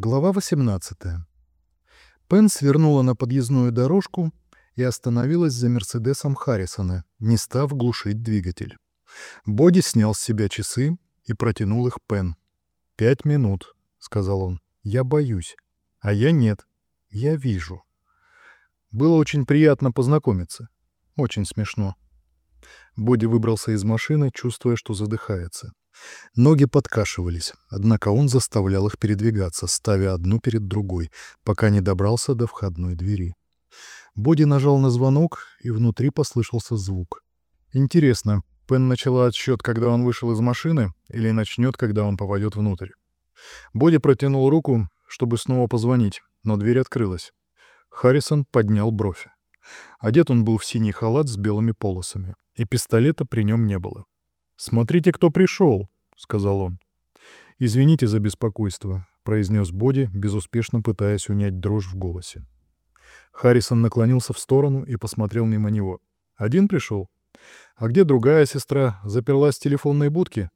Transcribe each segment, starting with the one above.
Глава 18. Пен свернула на подъездную дорожку и остановилась за Мерседесом Харрисона, не став глушить двигатель. Боди снял с себя часы и протянул их Пен. «Пять минут», — сказал он. «Я боюсь». «А я нет. Я вижу». Было очень приятно познакомиться. Очень смешно. Боди выбрался из машины, чувствуя, что задыхается. Ноги подкашивались, однако он заставлял их передвигаться, ставя одну перед другой, пока не добрался до входной двери. Боди нажал на звонок, и внутри послышался звук. Интересно, Пен начала отсчет, когда он вышел из машины, или начнет, когда он попадет внутрь? Боди протянул руку, чтобы снова позвонить, но дверь открылась. Харрисон поднял бровь. Одет он был в синий халат с белыми полосами, и пистолета при нем не было. «Смотрите, кто пришел», — сказал он. «Извините за беспокойство», — произнес Боди, безуспешно пытаясь унять дрожь в голосе. Харрисон наклонился в сторону и посмотрел мимо него. «Один пришел? А где другая сестра? Заперлась в телефонной будке?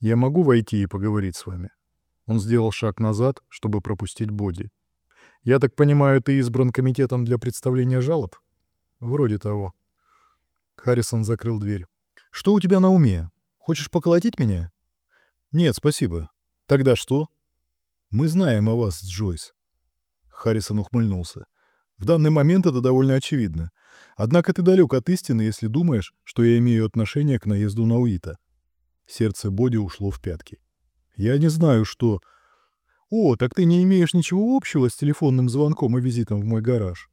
Я могу войти и поговорить с вами?» Он сделал шаг назад, чтобы пропустить Боди. «Я так понимаю, ты избран комитетом для представления жалоб?» «Вроде того». Харрисон закрыл дверь. Что у тебя на уме? Хочешь поколотить меня? Нет, спасибо. Тогда что? Мы знаем о вас, Джойс. Харрисон ухмыльнулся. В данный момент это довольно очевидно. Однако ты далек от истины, если думаешь, что я имею отношение к наезду на Уита. Сердце Боди ушло в пятки. Я не знаю, что... О, так ты не имеешь ничего общего с телефонным звонком и визитом в мой гараж.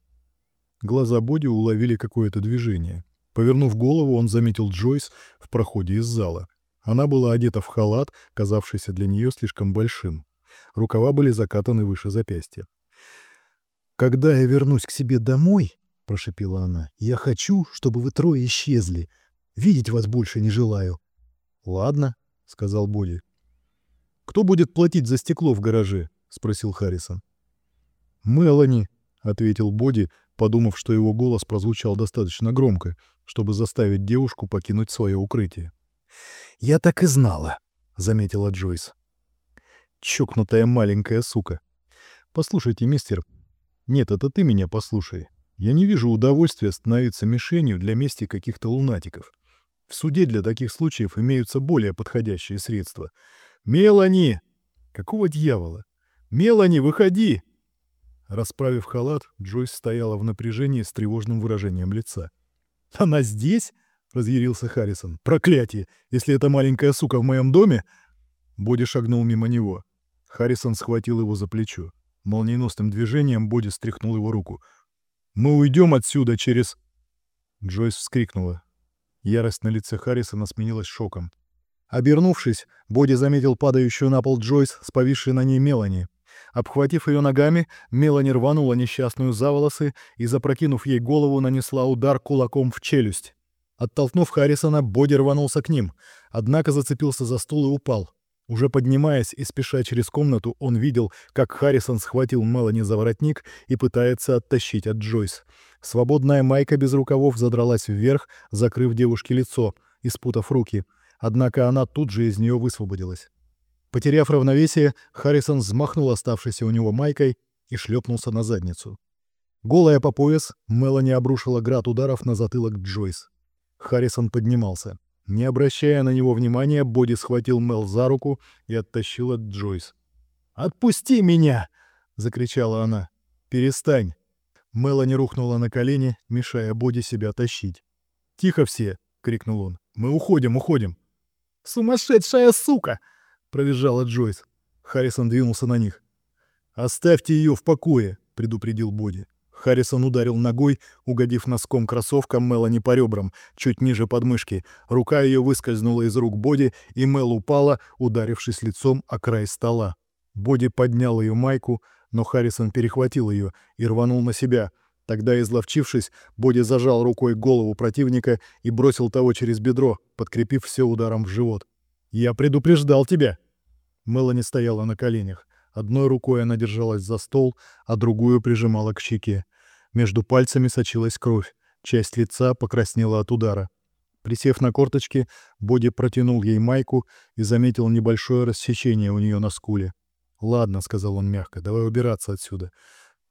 Глаза Боди уловили какое-то движение. Повернув голову, он заметил Джойс в проходе из зала. Она была одета в халат, казавшийся для нее слишком большим. Рукава были закатаны выше запястья. «Когда я вернусь к себе домой, — прошепела она, — я хочу, чтобы вы трое исчезли. Видеть вас больше не желаю». «Ладно», — сказал Боди. «Кто будет платить за стекло в гараже?» — спросил Харрисон. «Мелани», — ответил Боди, подумав, что его голос прозвучал достаточно громко, чтобы заставить девушку покинуть свое укрытие. «Я так и знала», — заметила Джойс. «Чокнутая маленькая сука. Послушайте, мистер... Нет, это ты меня послушай. Я не вижу удовольствия становиться мишенью для мести каких-то лунатиков. В суде для таких случаев имеются более подходящие средства. Мелани! Какого дьявола? Мелани, выходи!» Расправив халат, Джойс стояла в напряжении с тревожным выражением лица. «Она здесь?» — разъярился Харрисон. «Проклятие! Если эта маленькая сука в моем доме...» Боди шагнул мимо него. Харрисон схватил его за плечо. Молниеносным движением Боди стряхнул его руку. «Мы уйдем отсюда через...» Джойс вскрикнула. Ярость на лице Харрисона сменилась шоком. Обернувшись, Боди заметил падающую на пол Джойс с повисшей на ней Мелани. Обхватив ее ногами, Мелани рванула несчастную за волосы и, запрокинув ей голову, нанесла удар кулаком в челюсть. Оттолкнув Харрисона, Боди рванулся к ним, однако зацепился за стул и упал. Уже поднимаясь и спеша через комнату, он видел, как Харрисон схватил Мелани за воротник и пытается оттащить от Джойс. Свободная майка без рукавов задралась вверх, закрыв девушке лицо и спутав руки. Однако она тут же из нее высвободилась. Потеряв равновесие, Харрисон взмахнул оставшейся у него майкой и шлепнулся на задницу. Голая по пояс, Мелани обрушила град ударов на затылок Джойс. Харрисон поднимался. Не обращая на него внимания, Боди схватил Мел за руку и оттащил от Джойс. «Отпусти меня!» — закричала она. «Перестань!» Мелани рухнула на колени, мешая Боди себя тащить. «Тихо все!» — крикнул он. «Мы уходим, уходим!» «Сумасшедшая сука!» — провизжала Джойс. Харрисон двинулся на них. «Оставьте ее в покое», — предупредил Боди. Харрисон ударил ногой, угодив носком кроссовка Мелани по ребрам, чуть ниже подмышки. Рука ее выскользнула из рук Боди, и Мел упала, ударившись лицом о край стола. Боди поднял ее майку, но Харрисон перехватил ее и рванул на себя. Тогда, изловчившись, Боди зажал рукой голову противника и бросил того через бедро, подкрепив все ударом в живот. «Я предупреждал тебя!» Мелани стояла на коленях. Одной рукой она держалась за стол, а другую прижимала к щеке. Между пальцами сочилась кровь. Часть лица покраснела от удара. Присев на корточки, Боди протянул ей майку и заметил небольшое рассечение у нее на скуле. «Ладно», — сказал он мягко, — «давай убираться отсюда».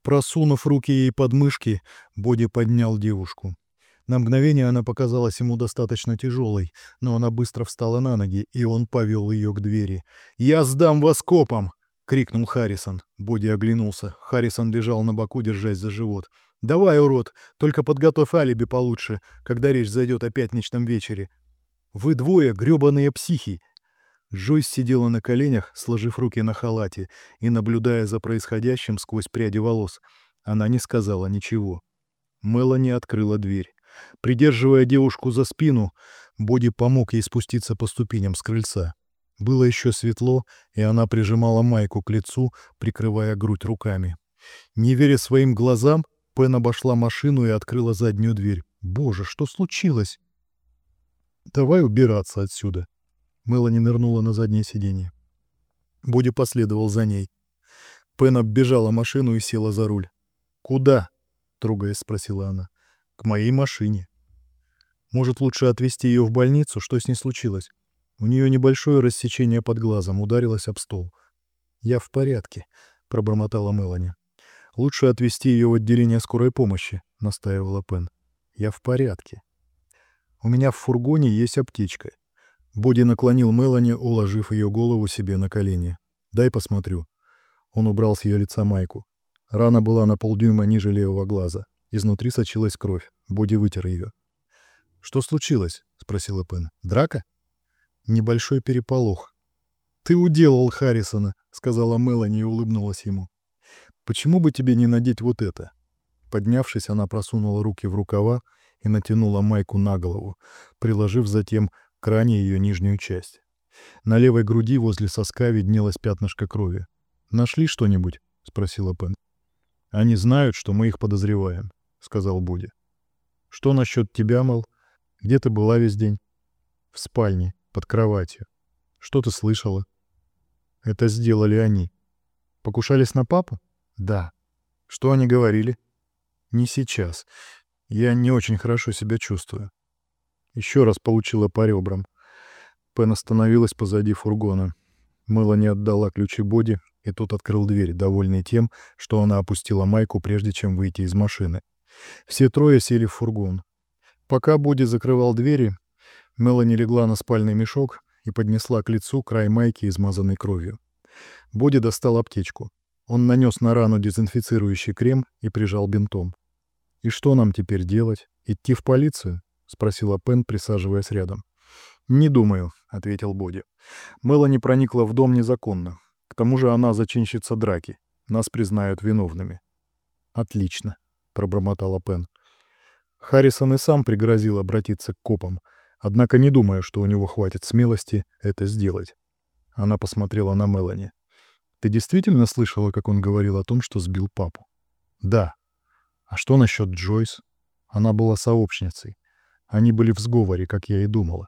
Просунув руки ей под мышки, Боди поднял девушку. На мгновение она показалась ему достаточно тяжелой, но она быстро встала на ноги, и он повел ее к двери. «Я сдам вас копам!» — крикнул Харрисон. Боди оглянулся. Харрисон лежал на боку, держась за живот. «Давай, урод, только подготовь алиби получше, когда речь зайдет о пятничном вечере. Вы двое гребаные психи!» Джойс сидела на коленях, сложив руки на халате и наблюдая за происходящим сквозь пряди волос. Она не сказала ничего. Мелани открыла дверь. Придерживая девушку за спину, Боди помог ей спуститься по ступеням с крыльца. Было еще светло, и она прижимала майку к лицу, прикрывая грудь руками. Не веря своим глазам, Пен обошла машину и открыла заднюю дверь. «Боже, что случилось?» «Давай убираться отсюда». Мелани нырнула на заднее сиденье. Боди последовал за ней. Пен оббежала машину и села за руль. «Куда?» — трогаясь, спросила она. К моей машине. Может, лучше отвезти ее в больницу? Что с ней случилось? У нее небольшое рассечение под глазом, ударилась об стол. «Я в порядке», — пробормотала Мелани. «Лучше отвезти ее в отделение скорой помощи», — настаивала Пен. «Я в порядке». «У меня в фургоне есть аптечка». Боди наклонил Мелани, уложив ее голову себе на колени. «Дай посмотрю». Он убрал с ее лица майку. Рана была на полдюйма ниже левого глаза. Изнутри сочилась кровь. Боди вытер ее. «Что случилось?» — спросила Пен. «Драка?» «Небольшой переполох». «Ты уделал Харрисона», — сказала Мелани и улыбнулась ему. «Почему бы тебе не надеть вот это?» Поднявшись, она просунула руки в рукава и натянула майку на голову, приложив затем к ране ее нижнюю часть. На левой груди возле соска виднелось пятнышко крови. «Нашли что-нибудь?» — спросила Пен. «Они знают, что мы их подозреваем. — сказал Буди. «Что насчет тебя, Мэл? Где ты была весь день?» «В спальне, под кроватью. Что ты слышала?» «Это сделали они». «Покушались на папу?» «Да». «Что они говорили?» «Не сейчас. Я не очень хорошо себя чувствую». Еще раз получила по ребрам. Пен остановилась позади фургона. Мэла не отдала ключи Боди, и тот открыл дверь, довольный тем, что она опустила майку, прежде чем выйти из машины. Все трое сели в фургон. Пока Боди закрывал двери, Мелани легла на спальный мешок и поднесла к лицу край майки, измазанной кровью. Боди достал аптечку. Он нанес на рану дезинфицирующий крем и прижал бинтом. «И что нам теперь делать? Идти в полицию?» — спросила Пен, присаживаясь рядом. «Не думаю», — ответил Боди. «Мелани проникла в дом незаконно. К тому же она зачинщица драки. Нас признают виновными». «Отлично», пробормотала Пен. Харрисон и сам пригрозил обратиться к копам, однако не думая, что у него хватит смелости это сделать. Она посмотрела на Мелани. «Ты действительно слышала, как он говорил о том, что сбил папу?» «Да». «А что насчет Джойс?» Она была сообщницей. Они были в сговоре, как я и думала.